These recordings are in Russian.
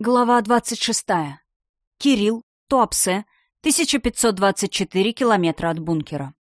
Глава 26. Кирилл, Туапсе, 1524 километра от бункера.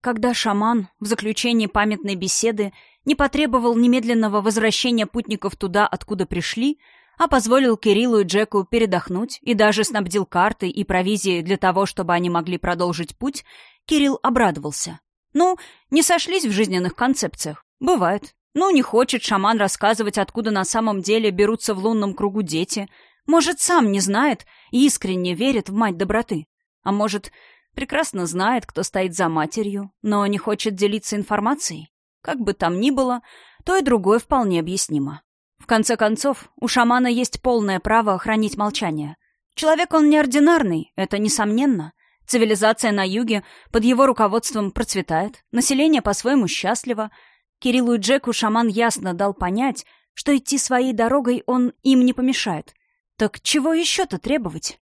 Когда шаман в заключении памятной беседы не потребовал немедленного возвращения путников туда, откуда пришли, а позволил Кириллу и Джеку передохнуть и даже снабдил картой и провизией для того, чтобы они могли продолжить путь, Кирилл обрадовался. Ну, не сошлись в жизненных концепциях. Бывает. Ну, не хочет шаман рассказывать, откуда на самом деле берутся в лунном кругу дети. Может, сам не знает и искренне верит в мать доброты. А может, прекрасно знает, кто стоит за матерью, но не хочет делиться информацией. Как бы там ни было, то и другое вполне объяснимо. В конце концов, у шамана есть полное право хранить молчание. Человек он неординарный, это несомненно. Цивилизация на юге под его руководством процветает, население по-своему счастливо — Кириллу и Джеку шаман ясно дал понять, что идти своей дорогой он им не помешает. Так чего еще-то требовать?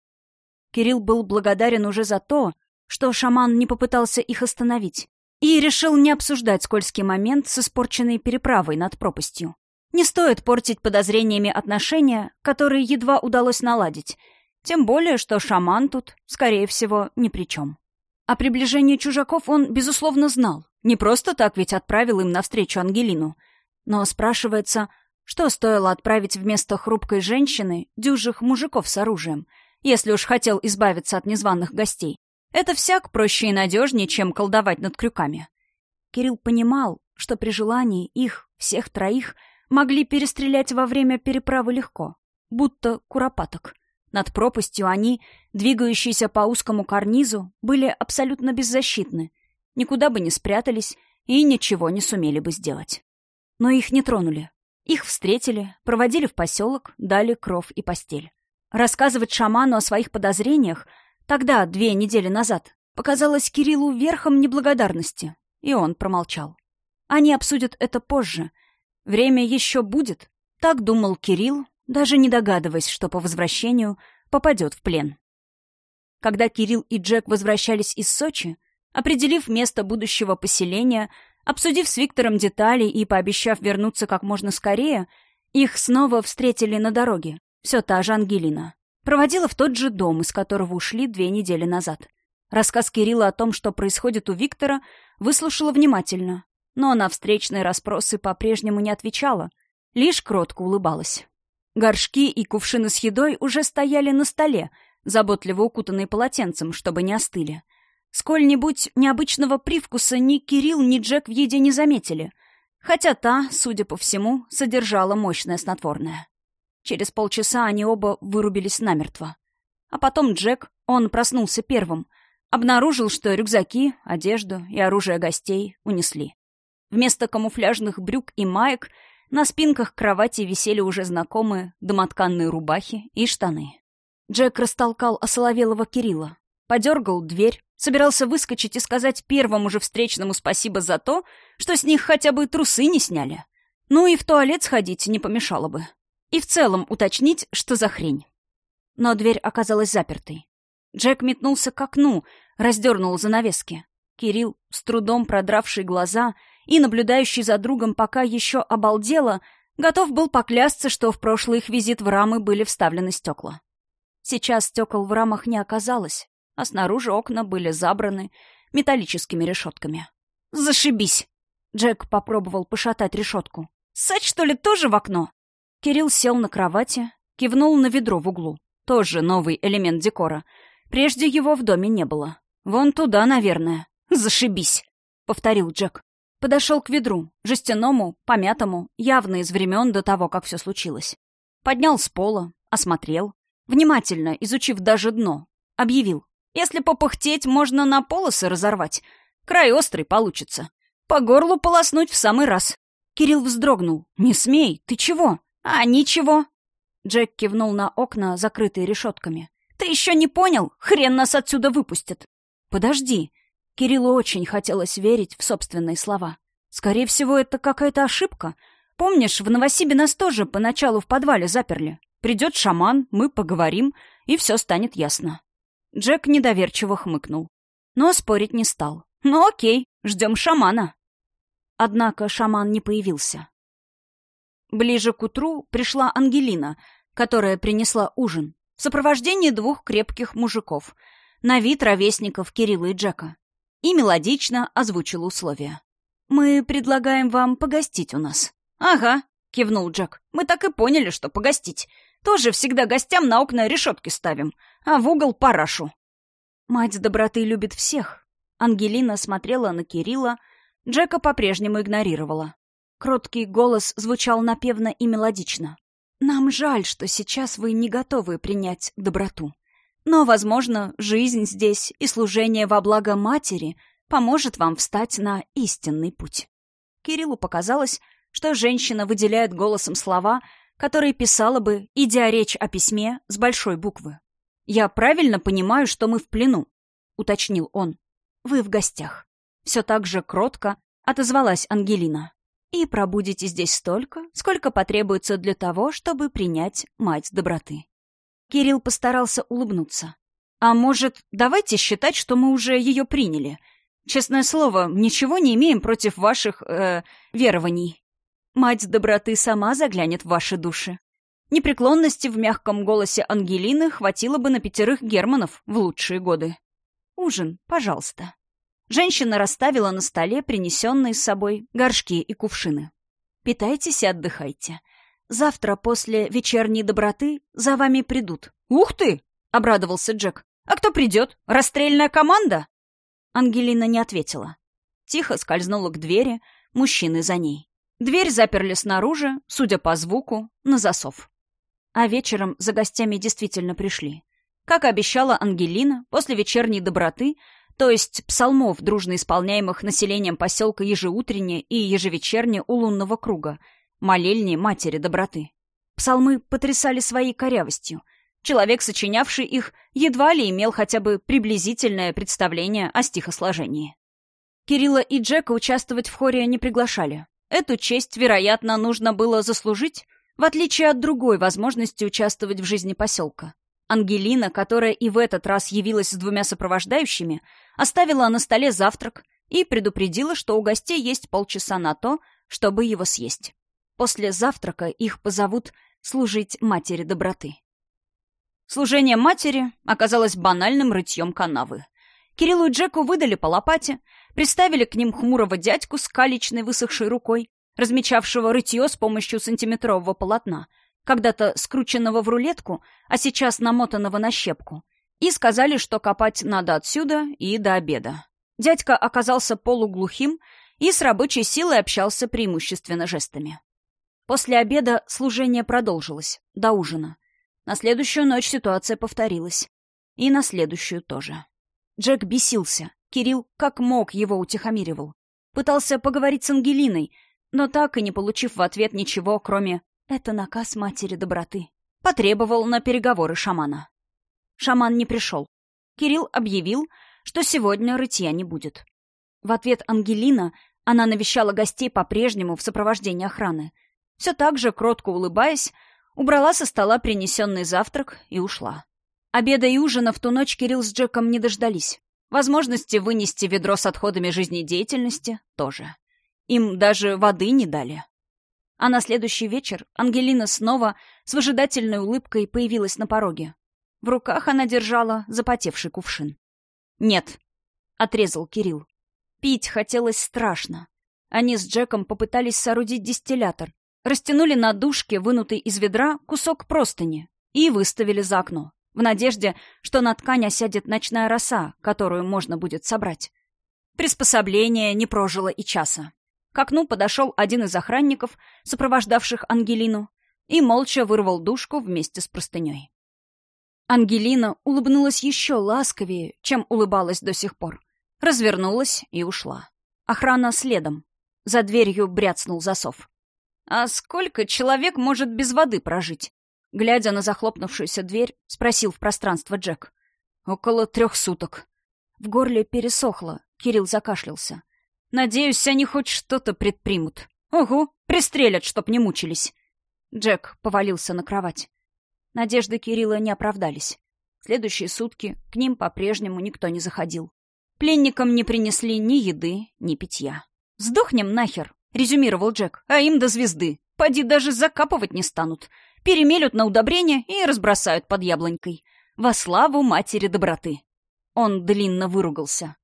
Кирилл был благодарен уже за то, что шаман не попытался их остановить, и решил не обсуждать скользкий момент с испорченной переправой над пропастью. Не стоит портить подозрениями отношения, которые едва удалось наладить, тем более, что шаман тут, скорее всего, ни при чем. О приближении чужаков он, безусловно, знал. Не просто так ведь отправил им навстречу Ангелину. Но спрашивается, что стоило отправить вместо хрупкой женщины дюжих мужиков с оружием, если уж хотел избавиться от незваных гостей? Это всяк проще и надежнее, чем колдовать над крюками. Кирилл понимал, что при желании их, всех троих, могли перестрелять во время переправы легко, будто куропаток. Над пропастью они, двигающиеся по узкому карнизу, были абсолютно беззащитны, никуда бы не спрятались и ничего не сумели бы сделать. Но их не тронули. Их встретили, проводили в поселок, дали кров и постель. Рассказывать шаману о своих подозрениях тогда, две недели назад, показалось Кириллу верхом неблагодарности, и он промолчал. Они обсудят это позже. Время еще будет, так думал Кирилл, даже не догадываясь, что по возвращению попадет в плен. Когда Кирилл и Джек возвращались из Сочи, Определив место будущего поселения, обсудив с Виктором детали и пообещав вернуться как можно скорее, их снова встретили на дороге. Все та же Ангелина. Проводила в тот же дом, из которого ушли две недели назад. Рассказ Кирилла о том, что происходит у Виктора, выслушала внимательно. Но на встречные расспросы по-прежнему не отвечала, лишь кротко улыбалась. Горшки и кувшины с едой уже стояли на столе, заботливо укутанные полотенцем, чтобы не остыли. Сколь-нибудь необычного привкуса ни Кирилл, ни Джек в еде не заметили, хотя та, судя по всему, содержала мощное снотворное. Через полчаса они оба вырубились намертво. А потом Джек, он проснулся первым, обнаружил, что рюкзаки, одежду и оружие гостей унесли. Вместо камуфляжных брюк и маек на спинках кровати висели уже знакомые домотканные рубахи и штаны. Джек растолкал осоловелого Кирилла, подергал дверь, Собирался выскочить и сказать первому же встречному спасибо за то, что с них хотя бы трусы не сняли. Ну и в туалет сходить не помешало бы. И в целом уточнить, что за хрень. Но дверь оказалась запертой. Джек метнулся к окну, раздернул занавески. Кирилл, с трудом продравший глаза и наблюдающий за другом, пока еще обалдело, готов был поклясться, что в прошлый их визит в рамы были вставлены стекла. Сейчас стекол в рамах не оказалось, а снаружи окна были забраны металлическими решетками. «Зашибись!» Джек попробовал пошатать решетку. «Сать, что ли, тоже в окно?» Кирилл сел на кровати, кивнул на ведро в углу. Тоже новый элемент декора. Прежде его в доме не было. «Вон туда, наверное». «Зашибись!» — повторил Джек. Подошел к ведру, жестяному, помятому, явно из времен до того, как все случилось. Поднял с пола, осмотрел, внимательно, изучив даже дно, объявил. Если попыхтеть, можно на полосы разорвать. Край острый получится. По горлу полоснуть в самый раз. Кирилл вздрогнул. «Не смей! Ты чего?» «А, ничего!» Джек кивнул на окна, закрытые решетками. «Ты еще не понял? Хрен нас отсюда выпустят!» «Подожди!» Кириллу очень хотелось верить в собственные слова. «Скорее всего, это какая-то ошибка. Помнишь, в Новосибе нас тоже поначалу в подвале заперли. Придет шаман, мы поговорим, и все станет ясно. Джек недоверчиво хмыкнул. Но спорить не стал. «Ну окей, ждем шамана». Однако шаман не появился. Ближе к утру пришла Ангелина, которая принесла ужин, в сопровождении двух крепких мужиков, на вид ровесников Кирилла и Джека, и мелодично озвучила условия. «Мы предлагаем вам погостить у нас». «Ага», — кивнул Джек. «Мы так и поняли, что погостить. Тоже всегда гостям на окна решетки ставим, а в угол парашу». Мать доброты любит всех. Ангелина смотрела на Кирилла, Джека по-прежнему игнорировала. Кроткий голос звучал напевно и мелодично. «Нам жаль, что сейчас вы не готовы принять доброту. Но, возможно, жизнь здесь и служение во благо матери поможет вам встать на истинный путь». Кириллу показалось, что женщина выделяет голосом слова, которые писала бы, идя речь о письме с большой буквы. «Я правильно понимаю, что мы в плену?» — уточнил он. «Вы в гостях». Все так же кротко отозвалась Ангелина и пробудете здесь столько, сколько потребуется для того, чтобы принять мать доброты. Кирилл постарался улыбнуться. А может, давайте считать, что мы уже ее приняли. Честное слово, ничего не имеем против ваших, э, верований. Мать доброты сама заглянет в ваши души. Непреклонности в мягком голосе Ангелины хватило бы на пятерых германов в лучшие годы. Ужин, пожалуйста. Женщина расставила на столе принесенные с собой горшки и кувшины. «Питайтесь и отдыхайте. Завтра после вечерней доброты за вами придут». «Ух ты!» — обрадовался Джек. «А кто придет? Расстрельная команда?» Ангелина не ответила. Тихо скользнула к двери, мужчины за ней. Дверь заперли снаружи, судя по звуку, на засов. А вечером за гостями действительно пришли. Как обещала Ангелина, после вечерней доброты то есть псалмов, дружно исполняемых населением поселка ежеутренне и ежевечерне у лунного круга, молельни Матери Доброты. Псалмы потрясали своей корявостью. Человек, сочинявший их, едва ли имел хотя бы приблизительное представление о стихосложении. Кирилла и Джека участвовать в хоре не приглашали. Эту честь, вероятно, нужно было заслужить, в отличие от другой возможности участвовать в жизни поселка. Ангелина, которая и в этот раз явилась с двумя сопровождающими, оставила на столе завтрак и предупредила, что у гостей есть полчаса на то, чтобы его съесть. После завтрака их позовут служить матери доброты. Служение матери оказалось банальным рытьем канавы. Кириллу и Джеку выдали по лопате, приставили к ним хмурого дядьку с каличной высохшей рукой, размечавшего рытье с помощью сантиметрового полотна — когда-то скрученного в рулетку, а сейчас намотанного на щепку, и сказали, что копать надо отсюда и до обеда. Дядька оказался полуглухим и с рабочей силой общался преимущественно жестами. После обеда служение продолжилось, до ужина. На следующую ночь ситуация повторилась. И на следующую тоже. Джек бесился. Кирилл как мог его утихомиривал. Пытался поговорить с Ангелиной, но так и не получив в ответ ничего, кроме это наказ матери доброты. Потребовал на переговоры шамана. Шаман не пришел. Кирилл объявил, что сегодня рытья не будет. В ответ Ангелина, она навещала гостей по-прежнему в сопровождении охраны. Все так же, кротко улыбаясь, убрала со стола принесенный завтрак и ушла. Обеда и ужина в ту ночь Кирилл с Джеком не дождались. Возможности вынести ведро с отходами жизнедеятельности тоже. Им даже воды не дали. А на следующий вечер Ангелина снова с выжидательной улыбкой появилась на пороге. В руках она держала запотевший кувшин. «Нет», — отрезал Кирилл. Пить хотелось страшно. Они с Джеком попытались соорудить дистиллятор, растянули на дужке, вынутый из ведра, кусок простыни и выставили за окно, в надежде, что на ткань осядет ночная роса, которую можно будет собрать. Приспособление не прожило и часа. К окну подошел один из охранников, сопровождавших Ангелину, и молча вырвал душку вместе с простыней. Ангелина улыбнулась еще ласковее, чем улыбалась до сих пор. Развернулась и ушла. Охрана следом. За дверью бряцнул засов. «А сколько человек может без воды прожить?» Глядя на захлопнувшуюся дверь, спросил в пространство Джек. «Около трех суток». В горле пересохло, Кирилл закашлялся. Надеюсь, они хоть что-то предпримут. Ого, пристрелят, чтоб не мучились. Джек повалился на кровать. Надежды Кирилла не оправдались. Следующие сутки к ним по-прежнему никто не заходил. Пленникам не принесли ни еды, ни питья. «Сдохнем нахер», — резюмировал Джек, — «а им до звезды. Поди даже закапывать не станут. перемелют на удобрение и разбросают под яблонькой. Во славу матери доброты. Он длинно выругался.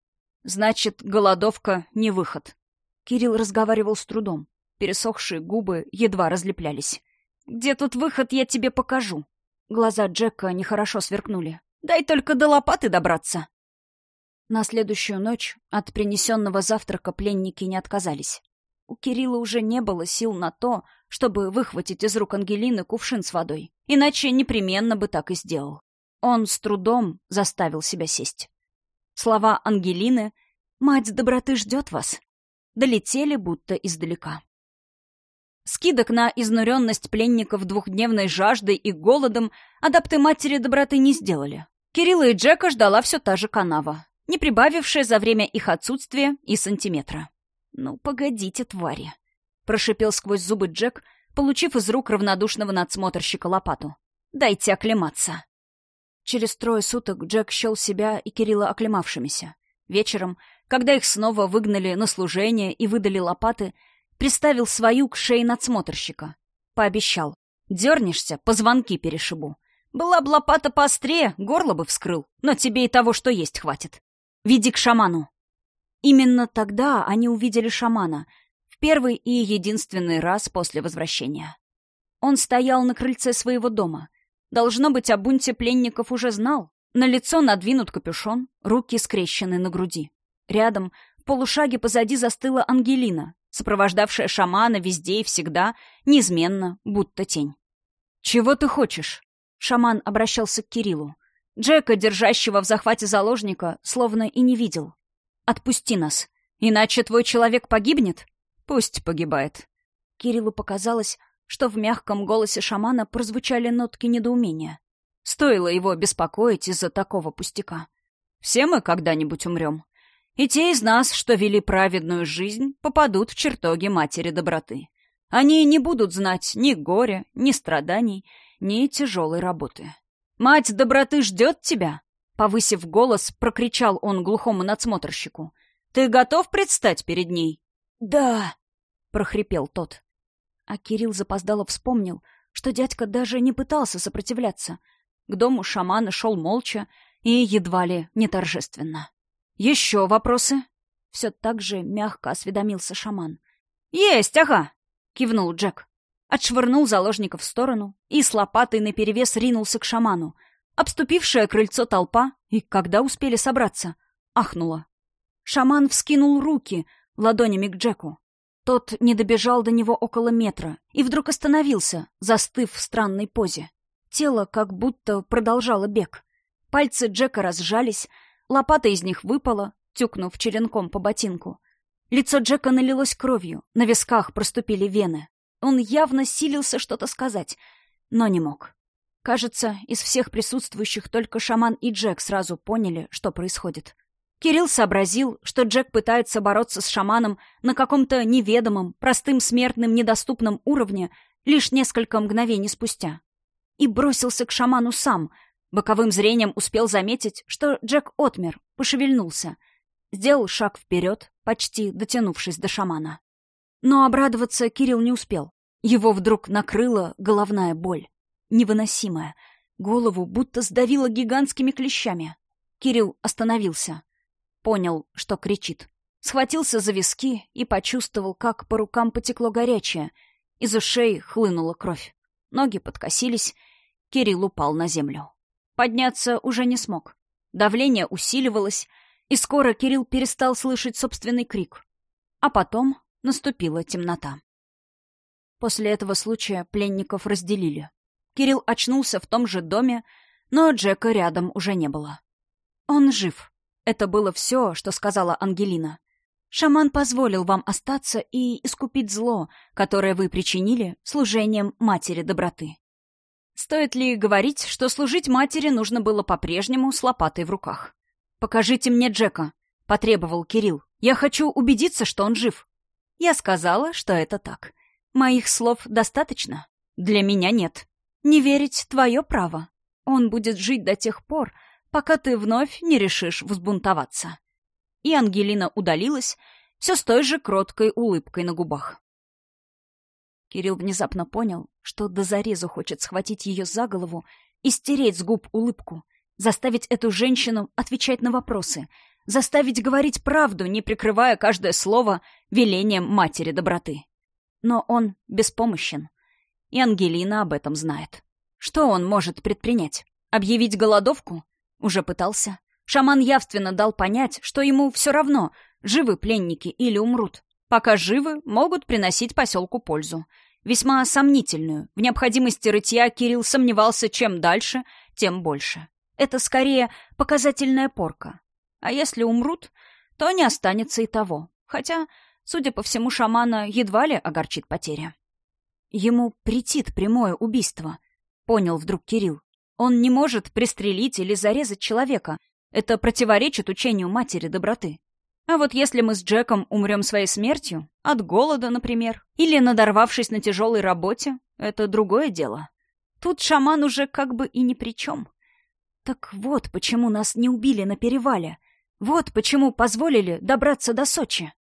Значит, голодовка — не выход. Кирилл разговаривал с трудом. Пересохшие губы едва разлеплялись. «Где тут выход, я тебе покажу». Глаза Джека нехорошо сверкнули. «Дай только до лопаты добраться». На следующую ночь от принесенного завтрака пленники не отказались. У Кирилла уже не было сил на то, чтобы выхватить из рук Ангелины кувшин с водой. Иначе непременно бы так и сделал. Он с трудом заставил себя сесть. Слова Ангелины «Мать доброты ждет вас» долетели будто издалека. Скидок на изнуренность пленников двухдневной жаждой и голодом адапты матери доброты не сделали. Кирилла и Джека ждала все та же канава, не прибавившая за время их отсутствия и сантиметра. «Ну, погодите, твари!» — прошипел сквозь зубы Джек, получив из рук равнодушного надсмотрщика лопату. «Дайте оклематься!» Через трое суток Джек счел себя и Кирилла оклемавшимися. Вечером, когда их снова выгнали на служение и выдали лопаты, приставил свою к шее надсмотрщика. Пообещал. «Дернешься, позвонки перешибу. Была б лопата поострее, горло бы вскрыл, но тебе и того, что есть, хватит. Веди к шаману». Именно тогда они увидели шамана, в первый и единственный раз после возвращения. Он стоял на крыльце своего дома. Должно быть, о бунте пленников уже знал. На лицо надвинут капюшон, руки скрещены на груди. Рядом, в полушаге позади застыла Ангелина, сопровождавшая шамана везде и всегда, неизменно, будто тень. «Чего ты хочешь?» Шаман обращался к Кириллу. Джека, держащего в захвате заложника, словно и не видел. «Отпусти нас, иначе твой человек погибнет?» «Пусть погибает». Кириллу показалось, что в мягком голосе шамана прозвучали нотки недоумения. Стоило его беспокоить из-за такого пустяка. «Все мы когда-нибудь умрем. И те из нас, что вели праведную жизнь, попадут в чертоги матери доброты. Они не будут знать ни горя, ни страданий, ни тяжелой работы. «Мать доброты ждет тебя!» Повысив голос, прокричал он глухому надсмотрщику. «Ты готов предстать перед ней?» «Да!» — прохрипел тот. А Кирилл запоздало вспомнил, что дядька даже не пытался сопротивляться. К дому шамана шел молча и едва ли не торжественно. «Еще вопросы?» Все так же мягко осведомился шаман. «Есть, ага!» — кивнул Джек. Отшвырнул заложников в сторону и с лопатой наперевес ринулся к шаману. Обступившая крыльцо толпа, и когда успели собраться, ахнула. Шаман вскинул руки ладонями к Джеку. Тот не добежал до него около метра и вдруг остановился, застыв в странной позе. Тело как будто продолжало бег. Пальцы Джека разжались, Лопата из них выпала, тюкнув черенком по ботинку. Лицо Джека налилось кровью, на висках проступили вены. Он явно силился что-то сказать, но не мог. Кажется, из всех присутствующих только шаман и Джек сразу поняли, что происходит. Кирилл сообразил, что Джек пытается бороться с шаманом на каком-то неведомом, простым смертным недоступном уровне лишь несколько мгновений спустя. И бросился к шаману сам — Боковым зрением успел заметить, что Джек отмер, пошевельнулся. Сделал шаг вперед, почти дотянувшись до шамана. Но обрадоваться Кирилл не успел. Его вдруг накрыла головная боль. Невыносимая. Голову будто сдавило гигантскими клещами. Кирилл остановился. Понял, что кричит. Схватился за виски и почувствовал, как по рукам потекло горячее. Из ушей хлынула кровь. Ноги подкосились. Кирилл упал на землю. Подняться уже не смог. Давление усиливалось, и скоро Кирилл перестал слышать собственный крик. А потом наступила темнота. После этого случая пленников разделили. Кирилл очнулся в том же доме, но Джека рядом уже не было. «Он жив». Это было все, что сказала Ангелина. «Шаман позволил вам остаться и искупить зло, которое вы причинили служением Матери Доброты. Стоит ли говорить, что служить матери нужно было по-прежнему с лопатой в руках? «Покажите мне Джека», — потребовал Кирилл. «Я хочу убедиться, что он жив». Я сказала, что это так. Моих слов достаточно? Для меня нет. Не верить — твое право. Он будет жить до тех пор, пока ты вновь не решишь взбунтоваться. И Ангелина удалилась, все с той же кроткой улыбкой на губах. Кирилл внезапно понял, что до зарезу хочет схватить ее за голову и стереть с губ улыбку, заставить эту женщину отвечать на вопросы, заставить говорить правду, не прикрывая каждое слово велением матери доброты. Но он беспомощен. И Ангелина об этом знает. Что он может предпринять? Объявить голодовку? Уже пытался. Шаман явственно дал понять, что ему все равно, живы пленники или умрут. Пока живы, могут приносить поселку пользу. Весьма сомнительную. В необходимости рытья Кирилл сомневался, чем дальше, тем больше. Это скорее показательная порка. А если умрут, то не останется и того. Хотя, судя по всему, шамана едва ли огорчит потеря. Ему претит прямое убийство, понял вдруг Кирилл. Он не может пристрелить или зарезать человека. Это противоречит учению матери доброты. А вот если мы с Джеком умрем своей смертью, от голода, например, или надорвавшись на тяжелой работе, это другое дело. Тут шаман уже как бы и ни при чем. Так вот, почему нас не убили на перевале. Вот почему позволили добраться до Сочи.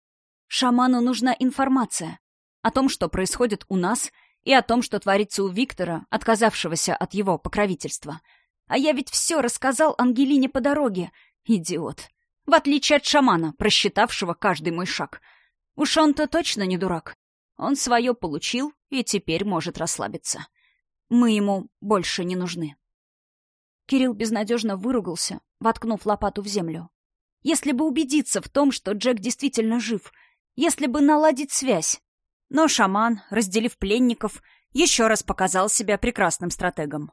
Шаману нужна информация о том, что происходит у нас, и о том, что творится у Виктора, отказавшегося от его покровительства. А я ведь все рассказал Ангелине по дороге. Идиот. В отличие от шамана, просчитавшего каждый мой шаг. Уж он-то точно не дурак. Он свое получил и теперь может расслабиться. Мы ему больше не нужны. Кирилл безнадежно выругался, воткнув лопату в землю. Если бы убедиться в том, что Джек действительно жив, если бы наладить связь. Но шаман, разделив пленников, еще раз показал себя прекрасным стратегом.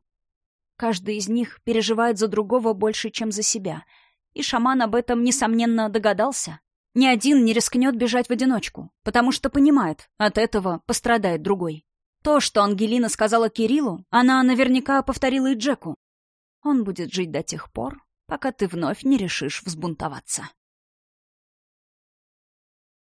Каждый из них переживает за другого больше, чем за себя. И шаман об этом, несомненно, догадался. Ни один не рискнет бежать в одиночку, потому что понимает, от этого пострадает другой. То, что Ангелина сказала Кириллу, она наверняка повторила и Джеку. Он будет жить до тех пор, пока ты вновь не решишь взбунтоваться.